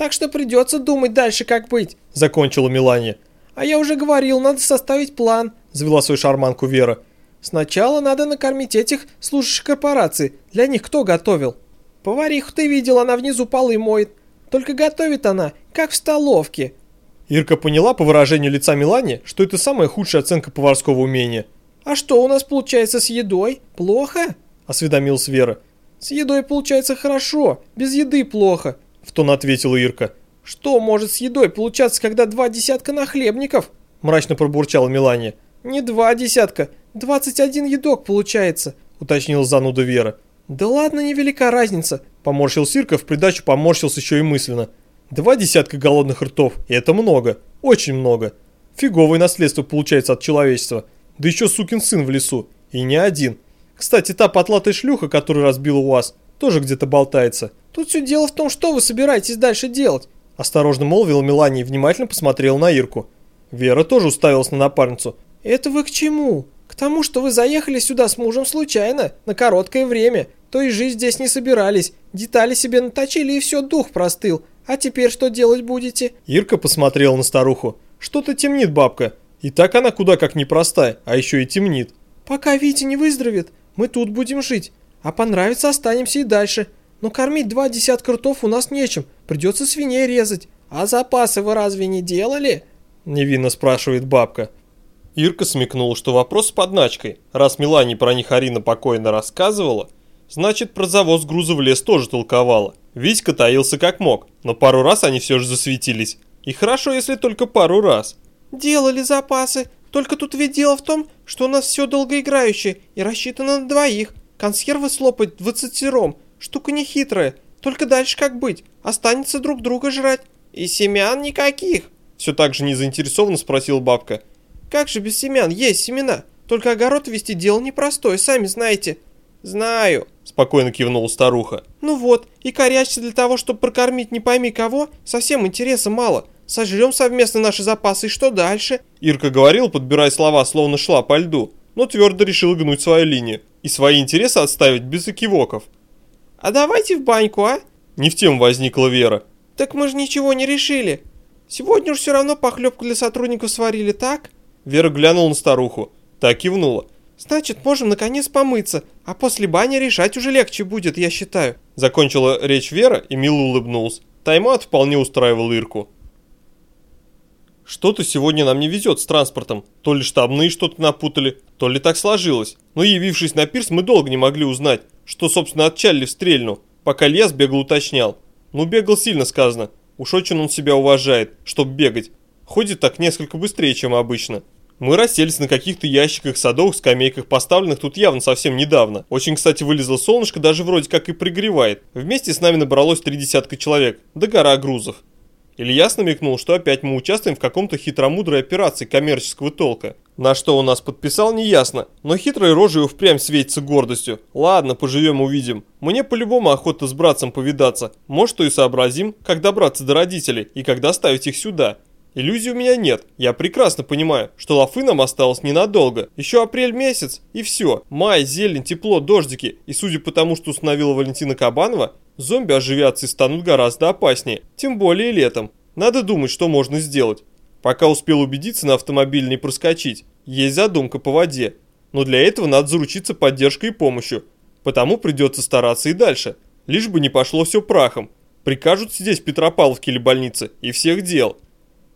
Так что придется думать дальше, как быть», — закончила Мелания. «А я уже говорил, надо составить план», — завела свою шарманку Вера. «Сначала надо накормить этих служащих корпорации. Для них кто готовил?» «Повариху ты видел, она внизу полы моет. Только готовит она, как в столовке». Ирка поняла по выражению лица Мелани, что это самая худшая оценка поварского умения. «А что у нас получается с едой? Плохо?» – осведомилась Вера. «С едой получается хорошо, без еды плохо», – в тон ответила Ирка. «Что может с едой получаться, когда два десятка нахлебников?» – мрачно пробурчала Мелания. «Не два десятка, двадцать один едок получается», – уточнила зануда Вера. «Да ладно, невелика разница», – поморщил Сирка, в придачу поморщился еще и мысленно. «Два десятка голодных ртов, и это много, очень много. Фиговое наследство получается от человечества». Да еще сукин сын в лесу. И не один. Кстати, та потлатая шлюха, которую разбила вас, тоже где-то болтается. Тут все дело в том, что вы собираетесь дальше делать. Осторожно молвила Мелания и внимательно посмотрела на Ирку. Вера тоже уставилась на напарницу. Это вы к чему? К тому, что вы заехали сюда с мужем случайно, на короткое время. То и жить здесь не собирались. Детали себе наточили и все, дух простыл. А теперь что делать будете? Ирка посмотрела на старуху. Что-то темнит бабка. И так она куда как непростая, а еще и темнит. Пока Витя не выздоровеет, мы тут будем жить. А понравится, останемся и дальше. Но кормить два десятка ртов у нас нечем, придется свиней резать. А запасы вы разве не делали? Невинно спрашивает бабка. Ирка смекнула, что вопрос с подначкой. Раз Мелани про них Арина покойно рассказывала, значит про завоз груза в лес тоже толковала. Витька таился как мог, но пару раз они все же засветились. И хорошо, если только пару раз. «Делали запасы. Только тут ведь дело в том, что у нас все долгоиграющее и рассчитано на двоих. Консервы слопать двадцатером. Штука не хитрая. Только дальше как быть? Останется друг друга жрать. И семян никаких?» Все так же незаинтересованно спросил бабка. «Как же без семян? Есть семена. Только огород вести дело непростое, сами знаете». «Знаю», – спокойно кивнула старуха. «Ну вот, и корячься для того, чтобы прокормить не пойми кого, совсем интереса мало. Сожрем совместно наши запасы, и что дальше?» Ирка говорил, подбирая слова, словно шла по льду, но твердо решил гнуть свою линию и свои интересы отставить без экивоков. «А давайте в баньку, а?» Не в тему возникла Вера. «Так мы же ничего не решили. Сегодня уж все равно похлебку для сотрудников сварили, так?» Вера глянула на старуху. Так кивнула. «Значит, можем наконец помыться, а после бани решать уже легче будет, я считаю». Закончила речь Вера и мило улыбнулась. Таймат вполне устраивал Ирку. Что-то сегодня нам не везет с транспортом. То ли штабные что-то напутали, то ли так сложилось. Но явившись на пирс, мы долго не могли узнать, что, собственно, отчалили в стрельну, пока Лес бегал уточнял. Ну, бегал сильно сказано. Уж очень он себя уважает, чтоб бегать. Ходит так несколько быстрее, чем обычно. Мы расселись на каких-то ящиках, садовых, скамейках, поставленных тут явно совсем недавно. Очень, кстати, вылезло солнышко, даже вроде как и пригревает. Вместе с нами набралось три десятка человек, да гора грузов. Ильяс намекнул, что опять мы участвуем в каком-то хитромудрой операции коммерческого толка. На что он нас подписал, неясно, но хитрой рожей впрямь светится гордостью. Ладно, поживем увидим. Мне по-любому охота с братцем повидаться. Может, что и сообразим, как добраться до родителей и как доставить их сюда. Иллюзий у меня нет. Я прекрасно понимаю, что лафы нам осталось ненадолго. Еще апрель месяц, и все. Май, зелень, тепло, дождики. И судя по тому, что установила Валентина Кабанова, зомби оживятся и станут гораздо опаснее. Тем более летом. Надо думать, что можно сделать. Пока успел убедиться на автомобиль не проскочить. Есть задумка по воде. Но для этого надо заручиться поддержкой и помощью. Потому придется стараться и дальше. Лишь бы не пошло все прахом. Прикажут здесь в Петропавловке или больнице, и всех дел.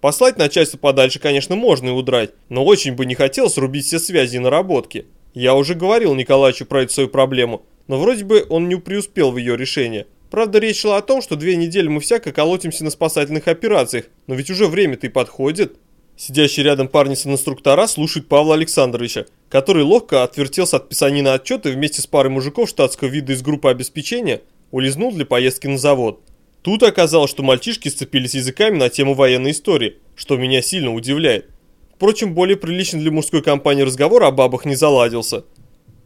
Послать начальство подальше, конечно, можно и удрать, но очень бы не хотелось рубить все связи и наработки. Я уже говорил Николаевичу про эту свою проблему, но вроде бы он не преуспел в ее решении. Правда, речь шла о том, что две недели мы всяко колотимся на спасательных операциях, но ведь уже время-то и подходит. Сидящий рядом парни с инструктора слушает Павла Александровича, который ловко отвертелся от писанина отчета и вместе с парой мужиков штатского вида из группы обеспечения улизнул для поездки на завод. Тут оказалось, что мальчишки сцепились языками на тему военной истории, что меня сильно удивляет. Впрочем, более приличный для мужской компании разговор о бабах не заладился.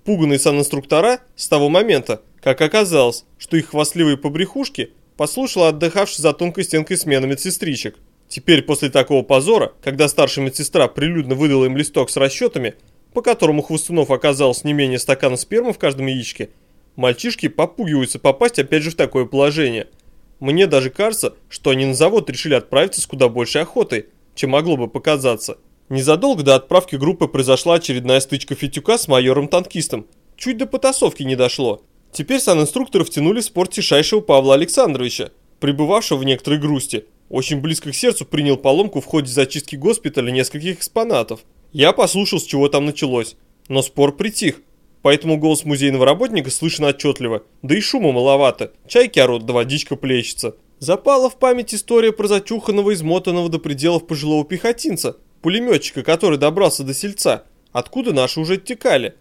Пуганные санинструктора с того момента, как оказалось, что их хвастливые побрехушки послушала отдыхавший за тонкой стенкой смена медсестричек. Теперь после такого позора, когда старшая медсестра прилюдно выдала им листок с расчетами, по которому хвостунов оказалось не менее стакана спермы в каждом яичке, мальчишки попугиваются попасть опять же в такое положение – Мне даже кажется, что они на завод решили отправиться с куда большей охотой, чем могло бы показаться. Незадолго до отправки группы произошла очередная стычка Фитюка с майором-танкистом. Чуть до потасовки не дошло. Теперь санинструкторов тянули в спор тишайшего Павла Александровича, пребывавшего в некоторой грусти. Очень близко к сердцу принял поломку в ходе зачистки госпиталя нескольких экспонатов. Я послушал, с чего там началось. Но спор притих, поэтому голос музейного работника слышен отчетливо, да и шума маловато, чайки орут, да водичка плещется. Запала в память история про зачуханного, измотанного до пределов пожилого пехотинца, пулеметчика, который добрался до сельца, откуда наши уже оттекали.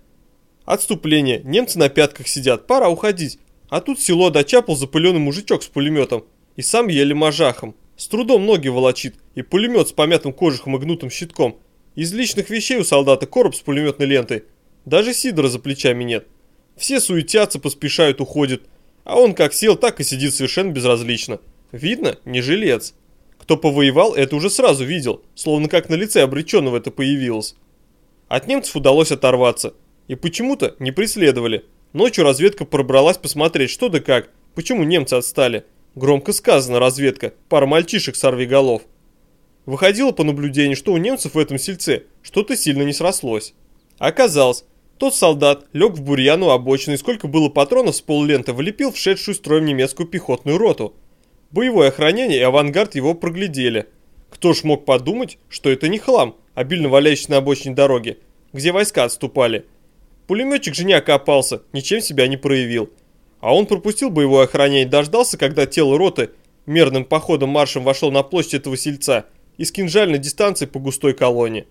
Отступление, немцы на пятках сидят, пора уходить. А тут село дочапал запыленный мужичок с пулеметом, и сам еле мажахом. С трудом ноги волочит, и пулемет с помятым кожухом и гнутым щитком. Из личных вещей у солдата короб с пулеметной лентой. Даже сидора за плечами нет. Все суетятся, поспешают, уходят. А он как сел, так и сидит совершенно безразлично. Видно, не жилец. Кто повоевал, это уже сразу видел, словно как на лице обреченного это появилось. От немцев удалось оторваться. И почему-то не преследовали. Ночью разведка пробралась посмотреть, что да как, почему немцы отстали. Громко сказано разведка, пара мальчишек сорвиголов. Выходило по наблюдению, что у немцев в этом сельце что-то сильно не срослось. Оказалось, тот солдат лег в бурьян у обочины сколько было патронов с полуленты влепил шедшую строем немецкую пехотную роту. Боевое охранение и авангард его проглядели. Кто ж мог подумать, что это не хлам, обильно валяющийся на обочине дороги, где войска отступали. Пулеметчик же не окопался, ничем себя не проявил. А он пропустил боевое охранение и дождался, когда тело роты мерным походом маршем вошло на площадь этого сельца с кинжальной дистанции по густой колонне.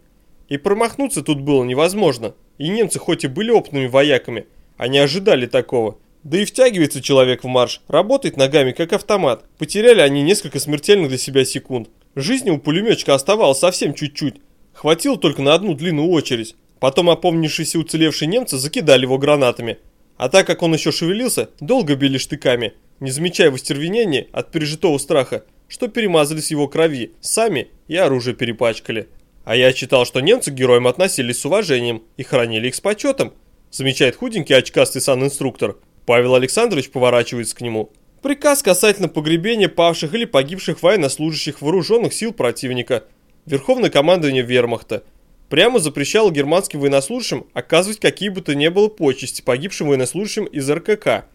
И промахнуться тут было невозможно. И немцы хоть и были опытными вояками, они ожидали такого. Да и втягивается человек в марш, работает ногами как автомат. Потеряли они несколько смертельных для себя секунд. Жизни у пулеметчика оставалось совсем чуть-чуть. Хватило только на одну длинную очередь. Потом опомнившиеся уцелевшие немцы закидали его гранатами. А так как он еще шевелился, долго били штыками, не замечая в остервенении от пережитого страха, что перемазались его крови, сами и оружие перепачкали. А я читал, что немцы к героям относились с уважением и хранили их с почетом, замечает худенький очкастый сан-инструктор. Павел Александрович поворачивается к нему. Приказ касательно погребения павших или погибших военнослужащих вооруженных сил противника. Верховное командование вермахта – прямо запрещал германским военнослужащим оказывать какие бы то ни было почести погибшим военнослужащим из РКК.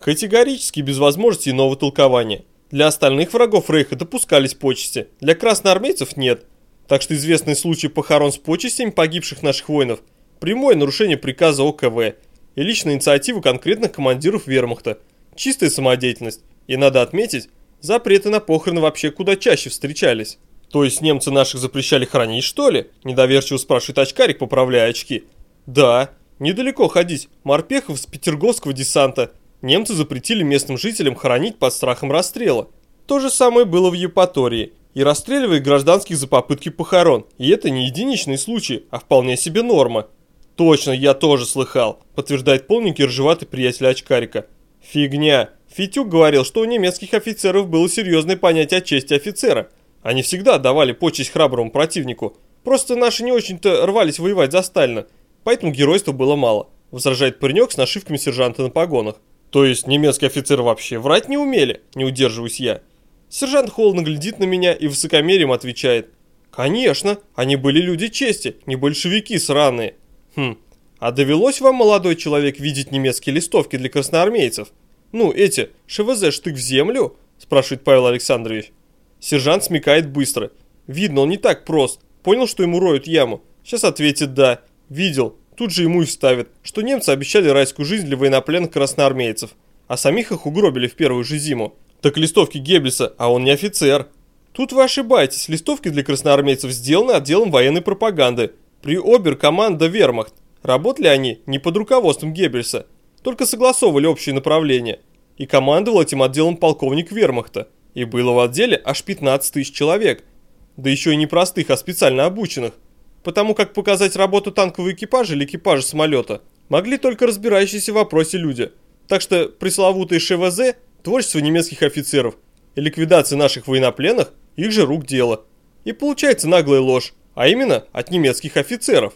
Категорически без возможности иного толкования. Для остальных врагов Рейха допускались почести, для красноармейцев нет. Так что известный случай похорон с почестями погибших наших воинов – прямое нарушение приказа ОКВ и личная инициатива конкретных командиров вермахта, чистая самодеятельность. И надо отметить, запреты на похороны вообще куда чаще встречались. «То есть немцы наших запрещали хранить, что ли?» – недоверчиво спрашивает очкарик, поправляя очки. «Да, недалеко ходить, морпехов с петерговского десанта. Немцы запретили местным жителям хоронить под страхом расстрела. То же самое было в Евпатории. И расстреливали гражданских за попытки похорон. И это не единичный случай, а вполне себе норма. Точно, я тоже слыхал, подтверждает полненький ржеватый приятель очкарика. Фигня. Фитюк говорил, что у немецких офицеров было серьезное понятие о чести офицера – они всегда давали почесть храброму противнику. Просто наши не очень-то рвались воевать за Сталина, поэтому геройства было мало», – возражает паренек с нашивками сержанта на погонах. «То есть немецкие офицеры вообще врать не умели?» – не удерживаюсь я. Сержант холодно глядит на меня и высокомерием отвечает. «Конечно, они были люди чести, не большевики сраные». «Хм, а довелось вам, молодой человек, видеть немецкие листовки для красноармейцев? Ну, эти, ШВЗ штык в землю?» – спрашивает Павел Александрович. Сержант смекает быстро. Видно, он не так прост. Понял, что ему роют яму. Сейчас ответит «да». Видел. Тут же ему и вставят, что немцы обещали райскую жизнь для военнопленных красноармейцев, а самих их угробили в первую же зиму. Так листовки Геббельса, а он не офицер. Тут вы ошибаетесь, листовки для красноармейцев сделаны отделом военной пропаганды. При обер-команда Вермахт. Работали они не под руководством Геббельса, только согласовывали общее направление. И командовал этим отделом полковник Вермахта. И было в отделе аж 15 тысяч человек. Да еще и не простых, а специально обученных. Потому как показать работу танкового экипажа или экипажа самолета могли только разбирающиеся в вопросе люди. Так что пресловутые ШВЗ, творчество немецких офицеров и ликвидация наших военнопленных – их же рук дело. И получается наглая ложь, а именно от немецких офицеров.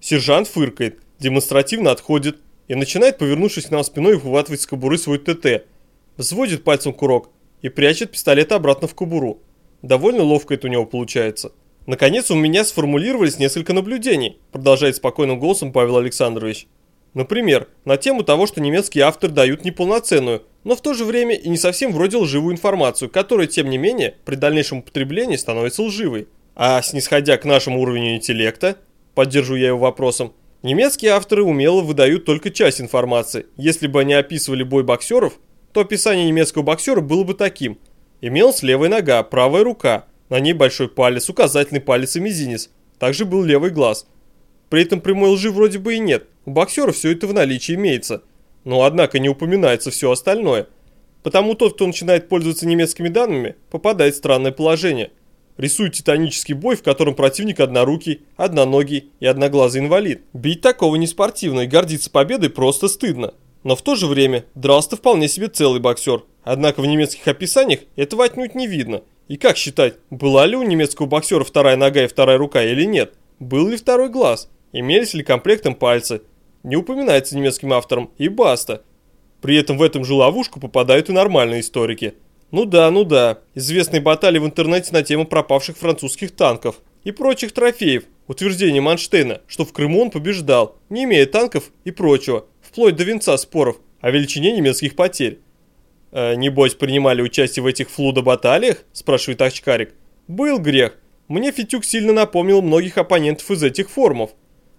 Сержант фыркает, демонстративно отходит и начинает, повернувшись к нам спиной, выхватывать с кобуры свой ТТ. Взводит пальцем курок, и прячет пистолет обратно в кобуру. Довольно ловко это у него получается. Наконец у меня сформулировались несколько наблюдений, продолжает спокойным голосом Павел Александрович. Например, на тему того, что немецкие авторы дают неполноценную, но в то же время и не совсем вроде лживую информацию, которая, тем не менее, при дальнейшем употреблении становится лживой. А снисходя к нашему уровню интеллекта, поддерживаю я его вопросом, немецкие авторы умело выдают только часть информации. Если бы они описывали бой боксеров, то описание немецкого боксера было бы таким. Имелась левая нога, правая рука, на ней большой палец, указательный палец и мизинец. Также был левый глаз. При этом прямой лжи вроде бы и нет. У боксера все это в наличии имеется. Но однако не упоминается все остальное. Потому тот, кто начинает пользоваться немецкими данными, попадает в странное положение. Рисует титанический бой, в котором противник однорукий, одноногий и одноглазый инвалид. Бить такого не спортивно и гордиться победой просто стыдно. Но в то же время дрался вполне себе целый боксер. Однако в немецких описаниях этого отнюдь не видно – и как считать, была ли у немецкого боксера вторая нога и вторая рука или нет? Был ли второй глаз? Имелись ли комплектом пальцы? Не упоминается немецким автором и баста. При этом в этом же ловушку попадают и нормальные историки. Ну да, ну да, известные баталии в интернете на тему пропавших французских танков и прочих трофеев, утверждение Манштейна, что в Крыму он побеждал, не имея танков и прочего, вплоть до венца споров о величине немецких потерь. «Э, «Небось, принимали участие в этих флудо-баталиях?» – спрашивает очкарик. «Был грех. Мне Фитюк сильно напомнил многих оппонентов из этих форумов.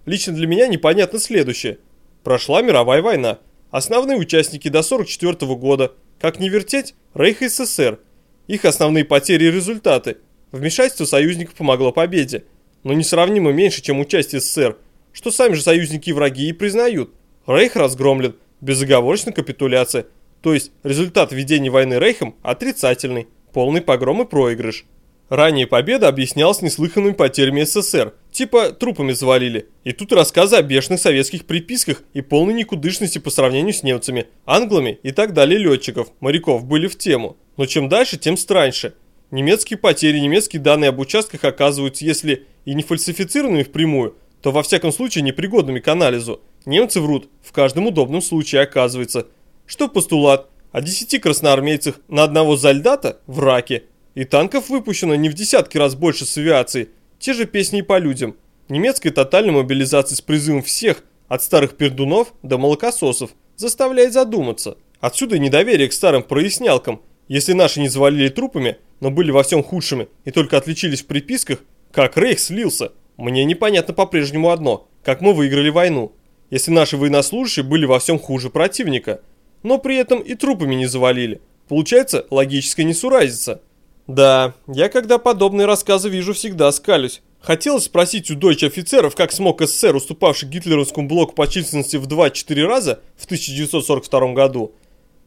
Лично для меня непонятно следующее. Прошла мировая война. Основные участники до 44 -го года. Как не вертеть, Рейх и СССР. Их основные потери и результаты. Вмешательство союзников помогло победе. Но несравнимо меньше, чем участие СССР, что сами же союзники и враги и признают. Рейх разгромлен, безоговорочная капитуляция – то есть результат ведения войны Рейхом отрицательный, полный погром и проигрыш. Ранее победа объяснялась неслыханными потерями СССР, типа трупами завалили. И тут рассказы о бешеных советских приписках и полной никудышности по сравнению с немцами, англами и так далее летчиков, моряков были в тему. Но чем дальше, тем страньше. Немецкие потери, немецкие данные об участках оказываются, если и не фальсифицированными впрямую, то во всяком случае непригодными к анализу. Немцы врут, в каждом удобном случае оказывается – что постулат о 10 красноармейцах на одного зальдата в раке. И танков выпущено не в десятки раз больше с авиацией. Те же песни по людям. Немецкая тотальная мобилизация с призывом всех, от старых пердунов до молокососов, заставляет задуматься. Отсюда и недоверие к старым прояснялкам. Если наши не завалили трупами, но были во всем худшими и только отличились в приписках, как Рейх слился. Мне непонятно по-прежнему одно, как мы выиграли войну. Если наши военнослужащие были во всем хуже противника – но при этом и трупами не завалили. Получается логическая несуразица. Да, я когда подобные рассказы вижу, всегда скалюсь. Хотелось спросить у дойч офицеров, как смог СССР, уступавший гитлеровскому блоку по численности в 2-4 раза в 1942 году,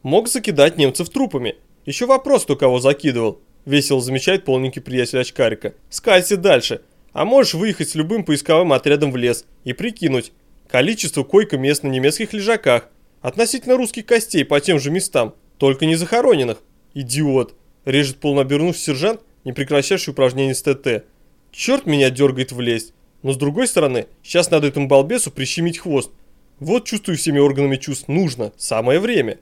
мог закидать немцев трупами. Еще вопрос, кто кого закидывал. Весело замечает полненький приятель очкарика. Скалься дальше. А можешь выехать с любым поисковым отрядом в лес и прикинуть количество койко-мест на немецких лежаках, Относительно русских костей по тем же местам, только не захороненных. Идиот. Режет полнобернувший сержант, не прекращавший упражнение с ТТ. Черт меня дергает влезть. Но с другой стороны, сейчас надо этому балбесу прищемить хвост. Вот чувствую всеми органами чувств нужно, самое время.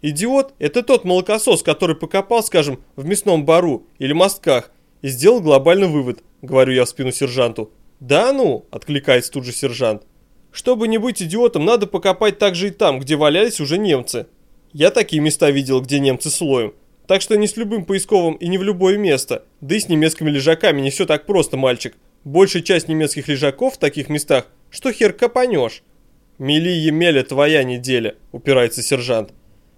Идиот – это тот молокосос, который покопал, скажем, в мясном бару или мостках и сделал глобальный вывод, говорю я в спину сержанту. Да ну, откликается тут же сержант. Чтобы не быть идиотом, надо покопать также и там, где валялись уже немцы. Я такие места видел, где немцы слоем. Так что не с любым поисковым и не в любое место. Да и с немецкими лежаками не все так просто, мальчик. Большая часть немецких лежаков в таких местах, что хер копанешь. Мели Емеля твоя неделя, упирается сержант.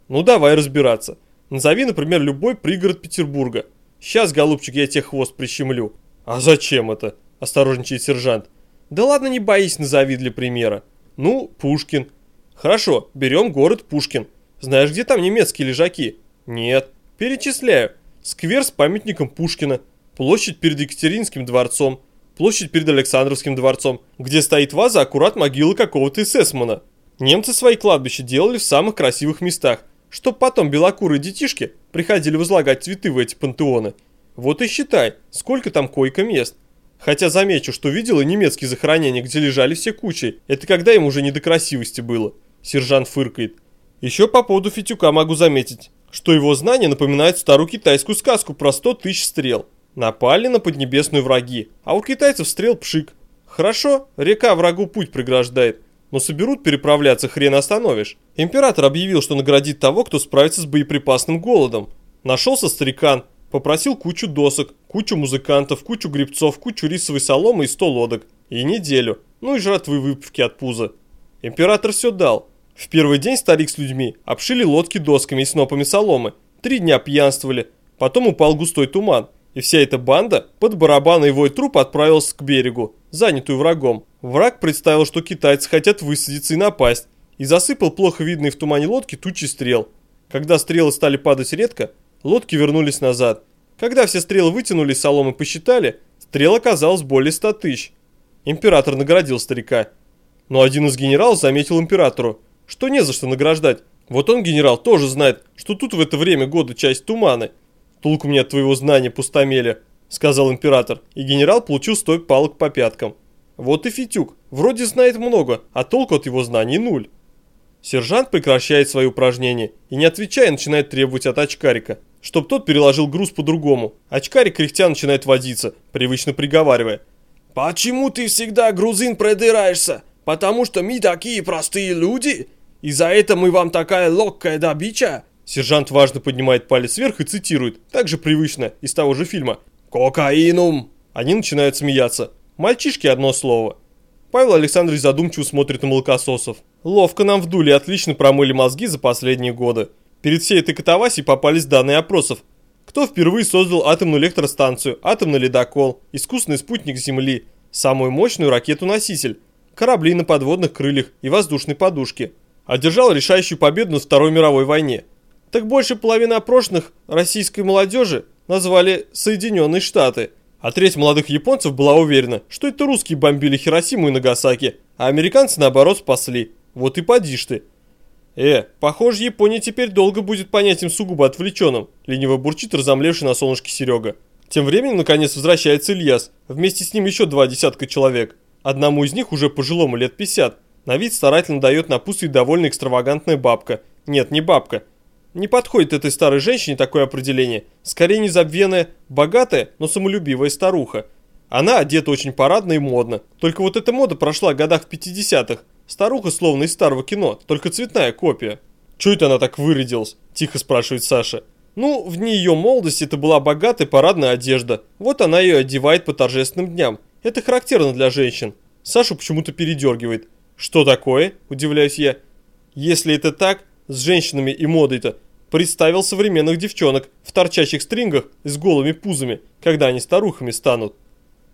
Ну давай разбираться. Назови, например, любой пригород Петербурга. Сейчас, голубчик, я тебе хвост прищемлю. А зачем это? Осторожничает сержант. Да ладно, не боись, назови для примера. Ну, Пушкин. Хорошо, берем город Пушкин. Знаешь, где там немецкие лежаки? Нет. Перечисляю. Сквер с памятником Пушкина. Площадь перед Екатеринским дворцом. Площадь перед Александровским дворцом, где стоит ваза аккурат могилы какого-то эсэсмана. Немцы свои кладбища делали в самых красивых местах, чтоб потом белокурые детишки приходили возлагать цветы в эти пантеоны. Вот и считай, сколько там койко-мест. Хотя замечу, что видела немецкие захоронения, где лежали все кучей. Это когда им уже не до красивости было. Сержант фыркает. Еще по поводу Фитюка могу заметить, что его знания напоминают старую китайскую сказку про 100 тысяч стрел. Напали на поднебесную враги, а у китайцев стрел пшик. Хорошо, река врагу путь преграждает, но соберут переправляться хрен остановишь. Император объявил, что наградит того, кто справится с боеприпасным голодом. Нашелся старикан, попросил кучу досок, кучу музыкантов, кучу грибцов, кучу рисовой соломы и сто лодок. И неделю, ну и жратвы выпивки от пуза. Император все дал. В первый день старик с людьми обшили лодки досками и снопами соломы. Три дня пьянствовали, потом упал густой туман. И вся эта банда под барабан и вой труп отправилась к берегу, занятую врагом. Враг представил, что китайцы хотят высадиться и напасть, и засыпал плохо видные в тумане лодки тучи стрел. Когда стрелы стали падать редко, лодки вернулись назад. Когда все стрелы вытянули, соломы посчитали, стрел оказалось более ста тысяч. Император наградил старика. Но один из генералов заметил императору, что не за что награждать. Вот он, генерал, тоже знает, что тут в это время года часть туманы – «Толку мне от твоего знания, пустомеля», — сказал император, и генерал получил сто палок по пяткам. Вот и Фитюк, вроде знает много, а толку от его знаний нуль. Сержант прекращает свои упражнения и, не отвечая, начинает требовать от очкарика, чтоб тот переложил груз по-другому. Очкарик кряхтя начинает водиться, привычно приговаривая. «Почему ты всегда, грузин, продираешься? Потому что мы такие простые люди? И за это мы вам такая легкая добича?» Сержант важно поднимает палец вверх и цитирует, также привычно, из того же фильма. «Кокаинум!» Они начинают смеяться. Мальчишки одно слово. Павел Александрович задумчиво смотрит на молокососов. Ловко нам вдули отлично промыли мозги за последние годы. Перед всей этой катавасией попались данные опросов. Кто впервые создал атомную электростанцию, атомный ледокол, искусственный спутник Земли, самую мощную ракету-носитель, корабли на подводных крыльях и воздушной подушке. Одержал решающую победу на Второй мировой войне так больше половины опрошенных российской молодежи назвали Соединенные Штаты, а треть молодых японцев была уверена, что это русские бомбили Хиросиму и Нагасаки, а американцы наоборот спасли. Вот и поди ты. Э, похоже, Япония теперь долго будет понятием сугубо отвлеченным, лениво бурчит разомлевший на солнышке Серега. Тем временем, наконец, возвращается Ильяс, вместе с ним еще два десятка человек. Одному из них уже пожилому лет 50. На вид старательно дает напутствие довольно экстравагантная бабка. Нет, не бабка, не подходит этой старой женщине такое определение. Скорее незабвенная, богатая, но самолюбивая старуха. Она одета очень парадно и модно. Только вот эта мода прошла в годах в 50-х. Старуха словно из старого кино, только цветная копия. «Чё это она так вырядилась?» – тихо спрашивает Саша. Ну, в дни ее молодости это была богатая парадная одежда. Вот она ее одевает по торжественным дням. Это характерно для женщин. Сашу почему-то передергивает. «Что такое?» – удивляюсь я. «Если это так, с женщинами и модой-то, представил современных девчонок в торчащих стрингах с голыми пузами, когда они старухами станут.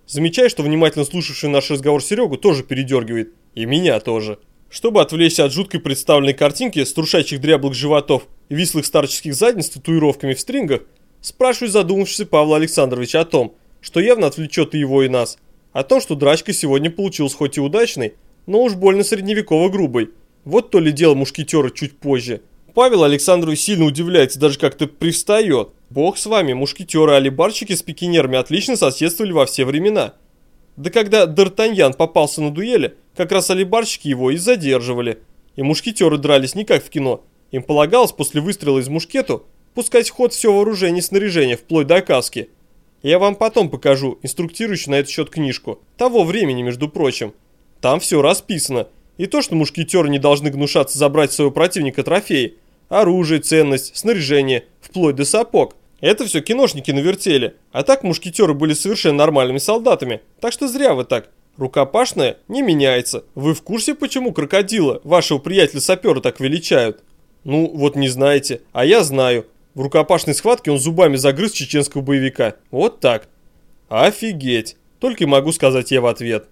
Замечаю, что внимательно слушавший наш разговор Серегу тоже передергивает. И меня тоже. Чтобы отвлечься от жуткой представленной картинки струшащих дряблых животов и вислых старческих задниц с татуировками в стрингах, спрашиваю задумавшийся Павла Александровича о том, что явно отвлечет и его, и нас. О том, что драчка сегодня получилась хоть и удачной, но уж больно средневеково-грубой. Вот то ли дело мушкетера чуть позже. Павел Александрович сильно удивляется, даже как-то пристает. Бог с вами, мушкетеры алибарщики с пикинерами отлично соседствовали во все времена. Да когда Д'Артаньян попался на дуэли, как раз алибарщики его и задерживали. И мушкетеры дрались не как в кино. Им полагалось после выстрела из мушкету пускать в ход все вооружение и снаряжение, вплоть до каски. Я вам потом покажу инструктирующую на этот счет книжку. Того времени, между прочим. Там все расписано. И то, что мушкетеры не должны гнушаться забрать своего противника трофеи, оружие, ценность, снаряжение, вплоть до сапог. Это все киношники навертели, а так мушкетеры были совершенно нормальными солдатами, так что зря вы так. Рукопашная не меняется. Вы в курсе, почему крокодила, вашего приятеля-сапера, так величают? Ну, вот не знаете, а я знаю. В рукопашной схватке он зубами загрыз чеченского боевика. Вот так. Офигеть. Только и могу сказать я в ответ.